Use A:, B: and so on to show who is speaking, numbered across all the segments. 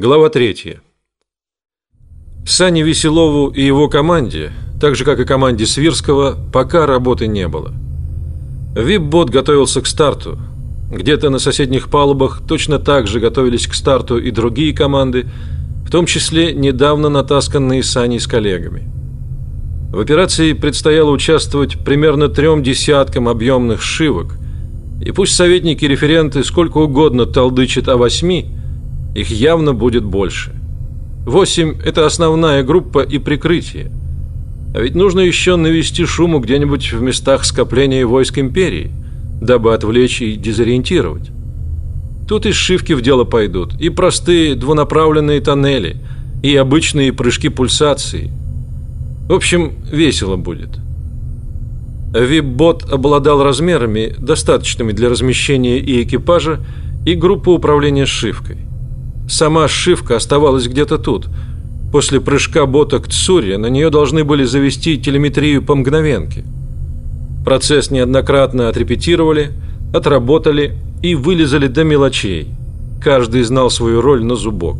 A: Глава 3. Сане Веселову и его команде, так же как и команде Свирского, пока работы не было. Вип-бот готовился к старту. Где-то на соседних палубах точно так же готовились к старту и другие команды, в том числе недавно натасканные Саней с коллегами. В операции предстояло участвовать примерно трем десяткам объемных шивок, и пусть советники и референты сколько угодно толдычат о восьми, их явно будет больше. Восемь – это основная группа и прикрытие. А ведь нужно еще навести шуму где-нибудь в местах скопления войск империи, дабы отвлечь и дезориентировать. Тут и сшивки в дело пойдут, и простые двунаправленные тоннели, и обычные прыжки пульсации. В общем, весело будет. Вип-бот обладал размерами, достаточными для размещения и экипажа, и группы управления сшивкой. Сама сшивка оставалась где-то тут. После прыжка бота к Цуре на нее должны были завести телеметрию по мгновенке. Процесс неоднократно отрепетировали, отработали и вылезали до мелочей. Каждый знал свою роль на зубок.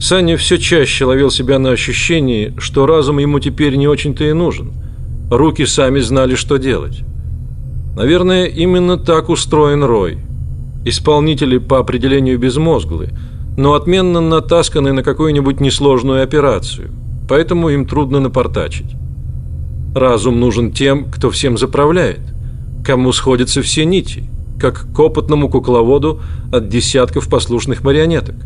A: Саня все чаще ловил себя на ощущении, что разум ему теперь не очень-то и нужен. Руки сами знали, что делать. Наверное, именно так устроен Рой – Исполнители по определению безмозглы, но отменно натасканы на какую-нибудь несложную операцию, поэтому им трудно напортачить. Разум нужен тем, кто всем заправляет, кому сходятся все нити, как к опытному кукловоду от десятков послушных марионеток.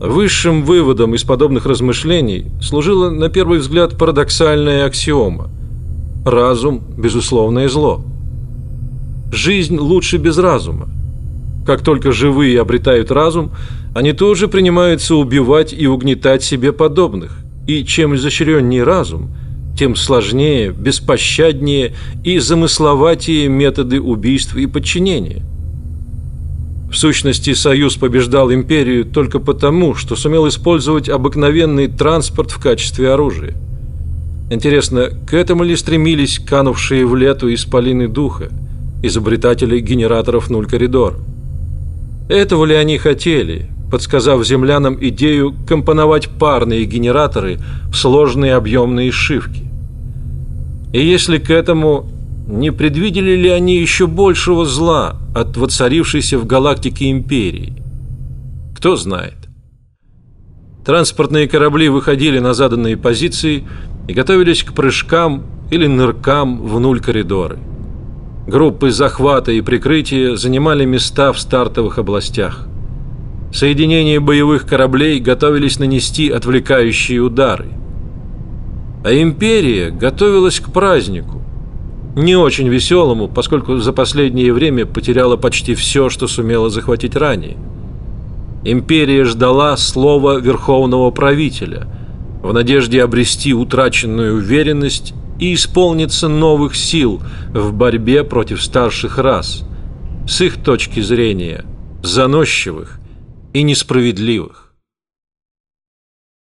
A: Высшим выводом из подобных размышлений служила на первый взгляд парадоксальная аксиома: разум безусловное зло. Жизнь лучше без разума. Как только живые обретают разум, они тоже принимаются убивать и угнетать себе подобных. И чем изощреннее разум, тем сложнее, беспощаднее и замысловатее методы убийств и подчинения. В сущности, Союз побеждал империю только потому, что сумел использовать обыкновенный транспорт в качестве оружия. Интересно, к этому ли стремились канувшие в лету исполины духа, изобретатели генераторов нуль коридор? Этого ли они хотели, подсказав землянам идею компоновать парные генераторы в сложные объемные шивки? И если к этому не предвидели ли они еще большего зла от воцарившейся в галактике империи? Кто знает. Транспортные корабли выходили на заданные позиции и готовились к прыжкам или ныркам в нуль коридоры. Группы захвата и прикрытия занимали места в стартовых областях. Соединения боевых кораблей готовились нанести отвлекающие удары. А империя готовилась к празднику, не очень веселому, поскольку за последнее время потеряла почти все, что сумела захватить ранее. Империя ждала слова верховного правителя в надежде обрести утраченную уверенность и исполнится новых сил в борьбе против старших рас, с их точки зрения заносчивых и несправедливых.